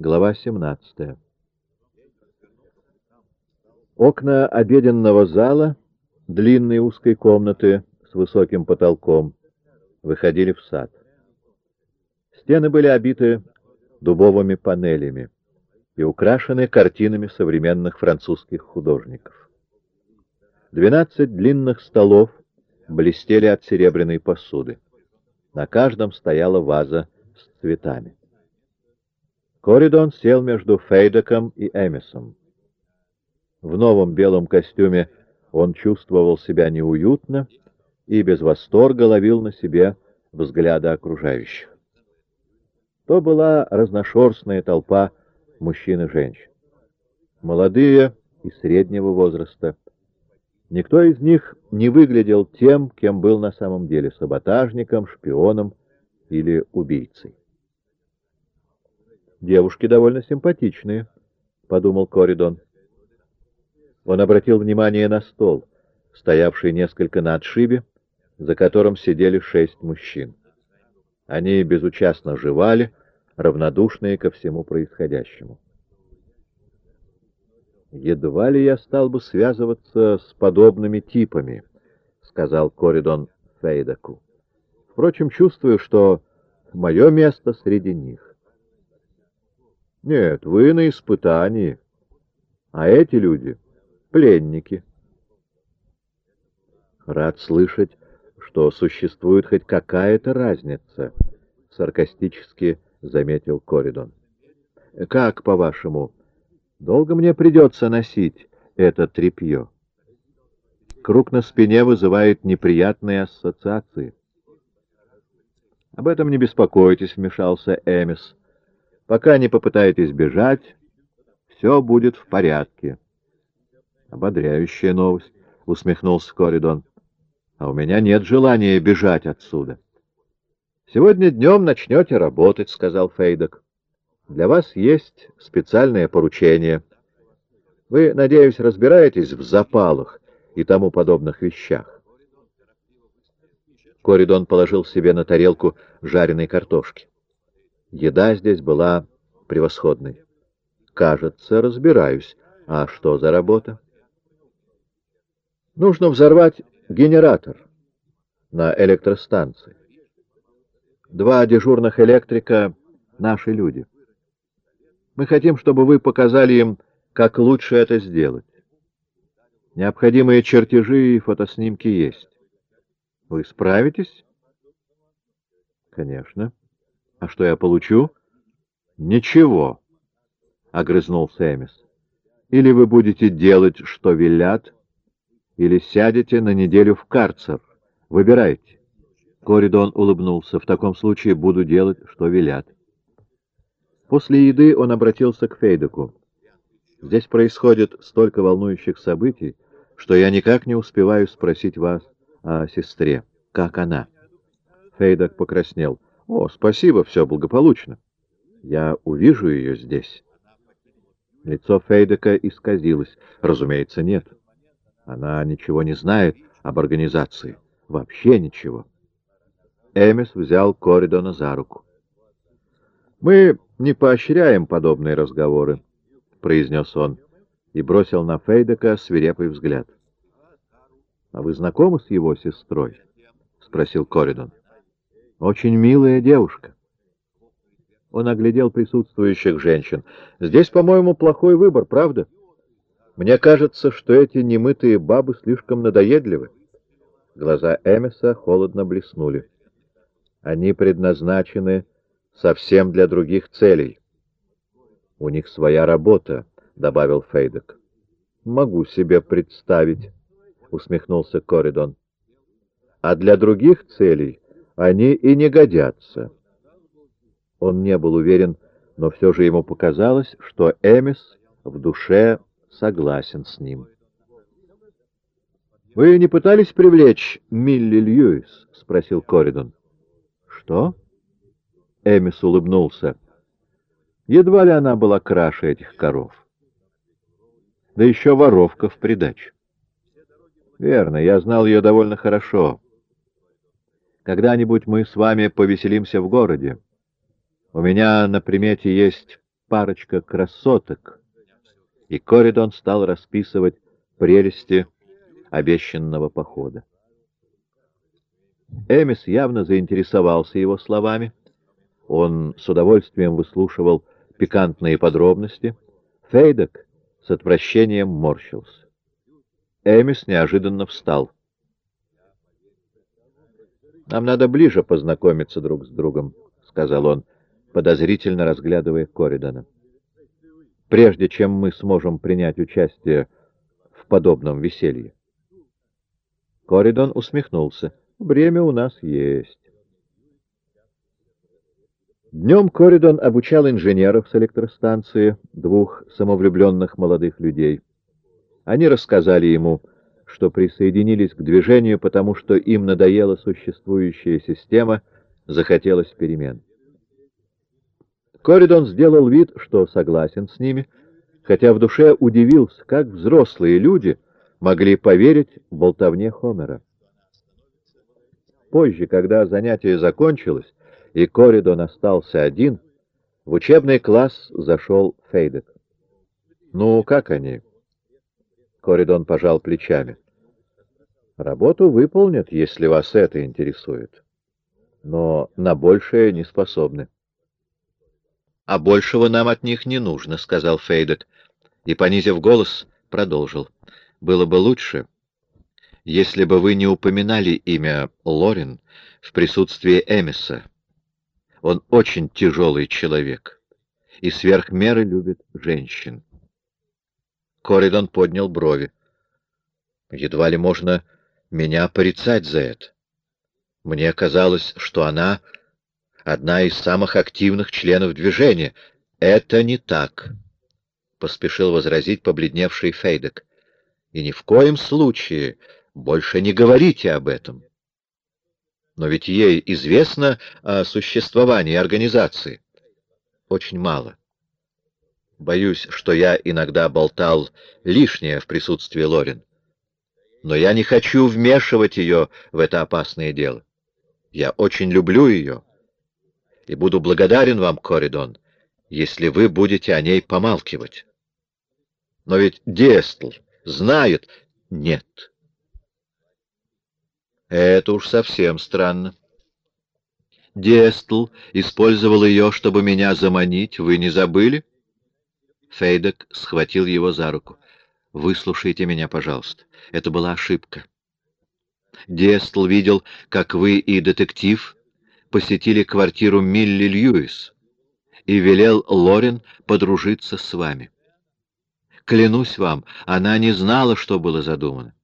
Глава 17. Окна обеденного зала, длинной узкой комнаты с высоким потолком, выходили в сад. Стены были обиты дубовыми панелями и украшены картинами современных французских художников. Двенадцать длинных столов блестели от серебряной посуды. На каждом стояла ваза с цветами. Коридон сел между Фейдеком и Эмисом. В новом белом костюме он чувствовал себя неуютно и без восторга ловил на себе взгляды окружающих. То была разношерстная толпа мужчин и женщин. Молодые и среднего возраста. Никто из них не выглядел тем, кем был на самом деле — саботажником, шпионом или убийцей. Девушки довольно симпатичные, — подумал Коридон. Он обратил внимание на стол, стоявший несколько на отшибе, за которым сидели шесть мужчин. Они безучастно жевали, равнодушные ко всему происходящему. «Едва ли я стал бы связываться с подобными типами», — сказал Коридон Фейдаку. «Впрочем, чувствую, что мое место среди них». Нет, вы на испытании. А эти люди — пленники. Рад слышать, что существует хоть какая-то разница, — саркастически заметил Коридон. Как, по-вашему, долго мне придется носить это тряпье? Круг на спине вызывает неприятные ассоциации. Об этом не беспокойтесь, — вмешался Эмис. Пока не попытаетесь бежать, все будет в порядке. Ободряющая новость, — усмехнулся Коридон. А у меня нет желания бежать отсюда. Сегодня днем начнете работать, — сказал Фейдок. Для вас есть специальное поручение. Вы, надеюсь, разбираетесь в запалах и тому подобных вещах. Коридон положил себе на тарелку жареной картошки. Еда здесь была превосходной. Кажется, разбираюсь. А что за работа? Нужно взорвать генератор на электростанции. Два дежурных электрика — наши люди. Мы хотим, чтобы вы показали им, как лучше это сделать. Необходимые чертежи и фотоснимки есть. Вы справитесь? Конечно. А что я получу? Ничего, — огрызнулся Эмис. Или вы будете делать, что велят, или сядете на неделю в карцер. Выбирайте. Коридон улыбнулся. В таком случае буду делать, что велят. После еды он обратился к Фейдеку. Здесь происходит столько волнующих событий, что я никак не успеваю спросить вас о сестре. Как она? Фейдек покраснел. О, спасибо, все благополучно. Я увижу ее здесь. Лицо Фейдека исказилось. Разумеется, нет. Она ничего не знает об организации. Вообще ничего. Эмис взял Коридона за руку. «Мы не поощряем подобные разговоры», — произнес он и бросил на Фейдека свирепый взгляд. «А вы знакомы с его сестрой?» — спросил Коридон. Очень милая девушка. Он оглядел присутствующих женщин. Здесь, по-моему, плохой выбор, правда? Мне кажется, что эти немытые бабы слишком надоедливы. Глаза Эмиса холодно блеснули. Они предназначены совсем для других целей. У них своя работа, — добавил Фейдек. Могу себе представить, — усмехнулся Коридон. А для других целей они и не годятся. Он не был уверен, но все же ему показалось, что Эмис в душе согласен с ним. «Вы не пытались привлечь Милли Льюис?» — спросил Коридон. «Что?» — Эмис улыбнулся. Едва ли она была краше этих коров. Да еще воровка в придачу. Верно, я знал ее довольно хорошо. Когда-нибудь мы с вами повеселимся в городе. У меня на примете есть парочка красоток, и Коридон стал расписывать прелести обещанного похода. Эмис явно заинтересовался его словами. Он с удовольствием выслушивал пикантные подробности. Фейдек с отвращением морщился. Эмис неожиданно встал. «Нам надо ближе познакомиться друг с другом», — сказал он, подозрительно разглядывая Коридона. «Прежде чем мы сможем принять участие в подобном веселье». Коридон усмехнулся. «Время у нас есть». Днем Коридон обучал инженеров с электростанции, двух самовлюбленных молодых людей. Они рассказали ему, что присоединились к движению, потому что им надоела существующая система, захотелось перемен. Коридон сделал вид, что согласен с ними, хотя в душе удивился, как взрослые люди могли поверить болтовне Хомера. Позже, когда занятие закончилось, и Коридон остался один, в учебный класс зашел Фейдек. «Ну, как они?» Коридон пожал плечами. Работу выполнят, если вас это интересует. Но на большее не способны. — А большего нам от них не нужно, — сказал Фейдек. И, понизив голос, продолжил. — Было бы лучше, если бы вы не упоминали имя Лорин в присутствии Эмиса. Он очень тяжелый человек и сверх меры любит женщин. Коридон поднял брови. Едва ли можно меня порицать за это. Мне казалось, что она одна из самых активных членов движения. Это не так, — поспешил возразить побледневший Фейдек. И ни в коем случае больше не говорите об этом. Но ведь ей известно о существовании организации. Очень мало. Боюсь, что я иногда болтал лишнее в присутствии Лорин. Но я не хочу вмешивать ее в это опасное дело. Я очень люблю ее и буду благодарен вам, Коридон, если вы будете о ней помалкивать. Но ведь Дестл знает... Нет. Это уж совсем странно. Дестл использовал ее, чтобы меня заманить, вы не забыли? — Фейдек схватил его за руку. «Выслушайте меня, пожалуйста. Это была ошибка. Дестл видел, как вы и детектив посетили квартиру Милли Льюис и велел Лорен подружиться с вами. Клянусь вам, она не знала, что было задумано.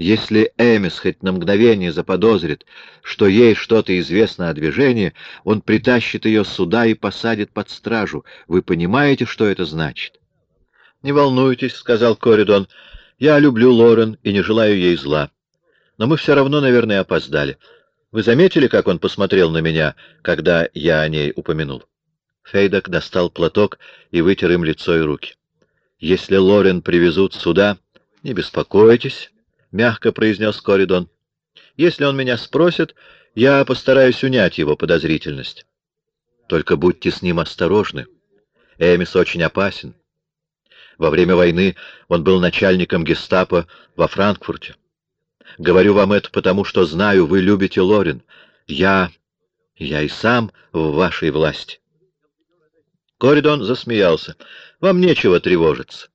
Если Эмис хоть на мгновение заподозрит, что ей что-то известно о движении, он притащит ее сюда и посадит под стражу. Вы понимаете, что это значит? — Не волнуйтесь, — сказал Коридон. — Я люблю Лорен и не желаю ей зла. Но мы все равно, наверное, опоздали. Вы заметили, как он посмотрел на меня, когда я о ней упомянул? Фейдок достал платок и вытер им лицо и руки. — Если Лорен привезут сюда, не беспокойтесь, — мягко произнес Коридон. «Если он меня спросит, я постараюсь унять его подозрительность. Только будьте с ним осторожны. Эмис очень опасен. Во время войны он был начальником гестапо во Франкфурте. Говорю вам это потому, что знаю, вы любите Лорин. Я... я и сам в вашей власти». Коридон засмеялся. «Вам нечего тревожиться.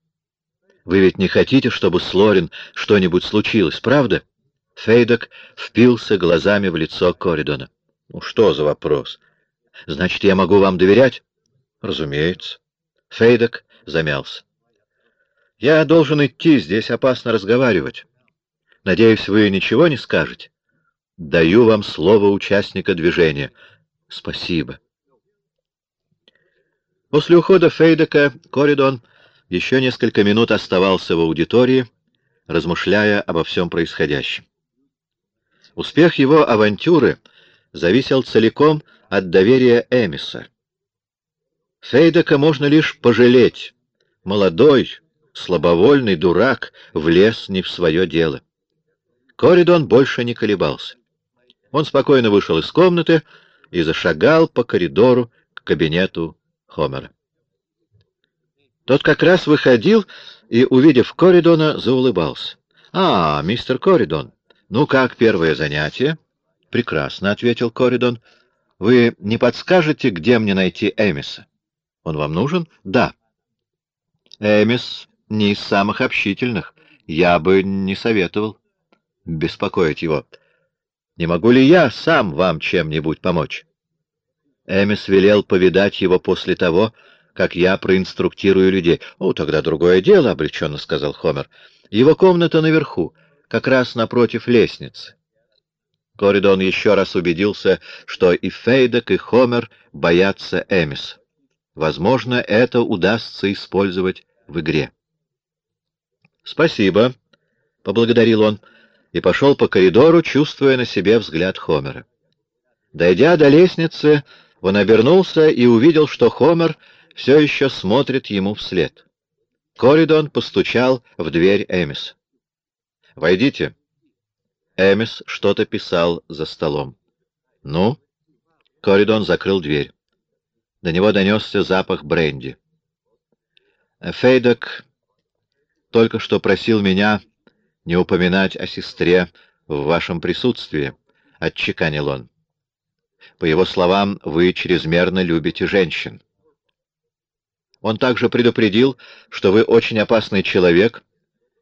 Вы ведь не хотите, чтобы с Лорин что-нибудь случилось, правда? Фейдок впился глазами в лицо Коридона. Ну что за вопрос? Значит, я могу вам доверять? Разумеется. Фейдок замялся. Я должен идти, здесь опасно разговаривать. Надеюсь, вы ничего не скажете? Даю вам слово участника движения. Спасибо. После ухода Фейдека Коридон еще несколько минут оставался в аудитории, размышляя обо всем происходящем. Успех его авантюры зависел целиком от доверия Эмиса. Фейдека можно лишь пожалеть. Молодой, слабовольный дурак влез не в свое дело. Коридон больше не колебался. Он спокойно вышел из комнаты и зашагал по коридору к кабинету Хомера. Тот как раз выходил и, увидев Коридона, заулыбался. «А, мистер Коридон, ну как первое занятие?» «Прекрасно», — ответил Коридон. «Вы не подскажете, где мне найти Эмиса?» «Он вам нужен?» «Да». «Эмис не из самых общительных. Я бы не советовал беспокоить его. Не могу ли я сам вам чем-нибудь помочь?» Эмис велел повидать его после того, как я проинструктирую людей. — О, тогда другое дело, — обреченно сказал Хомер. — Его комната наверху, как раз напротив лестницы. Коридон еще раз убедился, что и Фейдек, и Хомер боятся Эмис. Возможно, это удастся использовать в игре. — Спасибо, — поблагодарил он и пошел по коридору, чувствуя на себе взгляд Хомера. Дойдя до лестницы, он обернулся и увидел, что Хомер все еще смотрит ему вслед. Коридон постучал в дверь Эмис. «Войдите». Эмис что-то писал за столом. «Ну?» Коридон закрыл дверь. До него донесся запах бренди. Фейдок только что просил меня не упоминать о сестре в вашем присутствии, — отчеканил он. По его словам, вы чрезмерно любите женщин. Он также предупредил, что вы очень опасный человек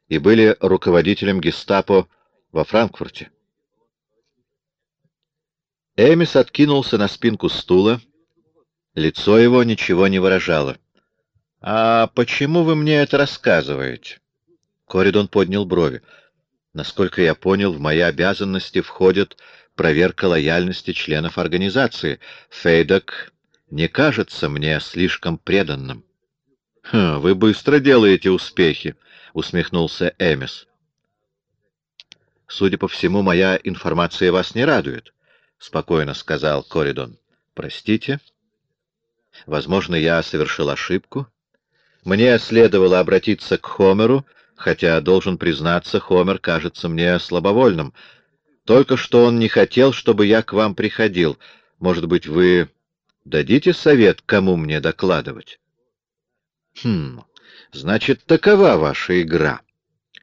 и были руководителем гестапо во Франкфурте. Эмис откинулся на спинку стула. Лицо его ничего не выражало. «А почему вы мне это рассказываете?» Коридон поднял брови. «Насколько я понял, в мои обязанности входит проверка лояльности членов организации. Фейдок не кажется мне слишком преданным». «Хм, «Вы быстро делаете успехи», — усмехнулся Эмис. «Судя по всему, моя информация вас не радует», — спокойно сказал Коридон. «Простите. Возможно, я совершил ошибку. Мне следовало обратиться к Хомеру, хотя, должен признаться, Хомер кажется мне слабовольным. Только что он не хотел, чтобы я к вам приходил. Может быть, вы дадите совет, кому мне докладывать?» «Хм, значит, такова ваша игра».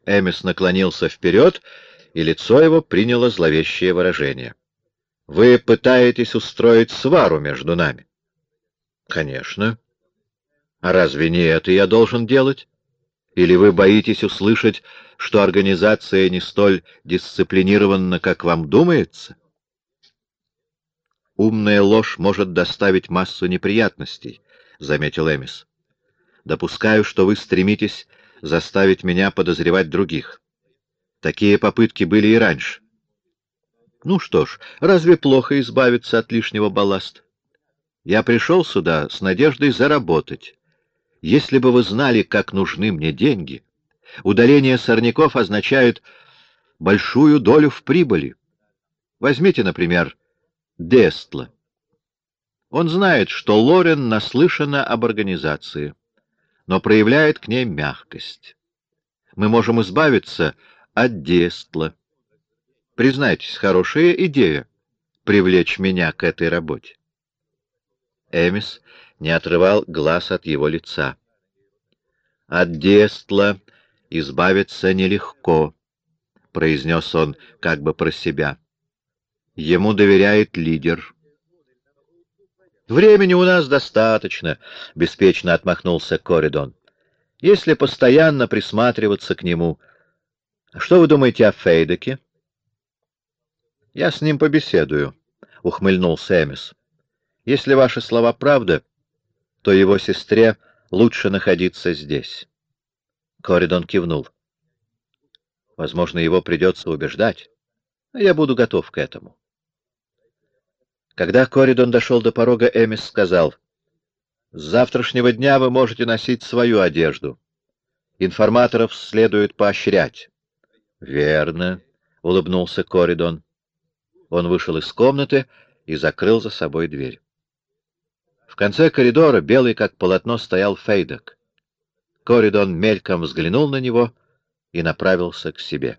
Эмис наклонился вперед, и лицо его приняло зловещее выражение. «Вы пытаетесь устроить свару между нами?» «Конечно. А разве не это я должен делать? Или вы боитесь услышать, что организация не столь дисциплинирована, как вам думается?» «Умная ложь может доставить массу неприятностей», — заметил Эмис. Допускаю, что вы стремитесь заставить меня подозревать других. Такие попытки были и раньше. Ну что ж, разве плохо избавиться от лишнего балласта? Я пришел сюда с надеждой заработать. Если бы вы знали, как нужны мне деньги, удаление сорняков означает большую долю в прибыли. Возьмите, например, Дестла. Он знает, что Лорен наслышана об организации но проявляет к ней мягкость. Мы можем избавиться от Дестла. Признайтесь, хорошая идея — привлечь меня к этой работе. Эмис не отрывал глаз от его лица. От Дестла избавиться нелегко, — произнес он как бы про себя. Ему доверяет лидер — «Времени у нас достаточно», — беспечно отмахнулся Коридон. «Если постоянно присматриваться к нему... Что вы думаете о Фейдеке?» «Я с ним побеседую», — ухмыльнулся Эмис. «Если ваши слова правда, то его сестре лучше находиться здесь». Коридон кивнул. «Возможно, его придется убеждать, а я буду готов к этому». Когда Коридон дошел до порога, Эмис сказал, «С завтрашнего дня вы можете носить свою одежду. Информаторов следует поощрять». «Верно», — улыбнулся Коридон. Он вышел из комнаты и закрыл за собой дверь. В конце коридора, белый как полотно, стоял Фейдок. Коридон мельком взглянул на него и направился к себе.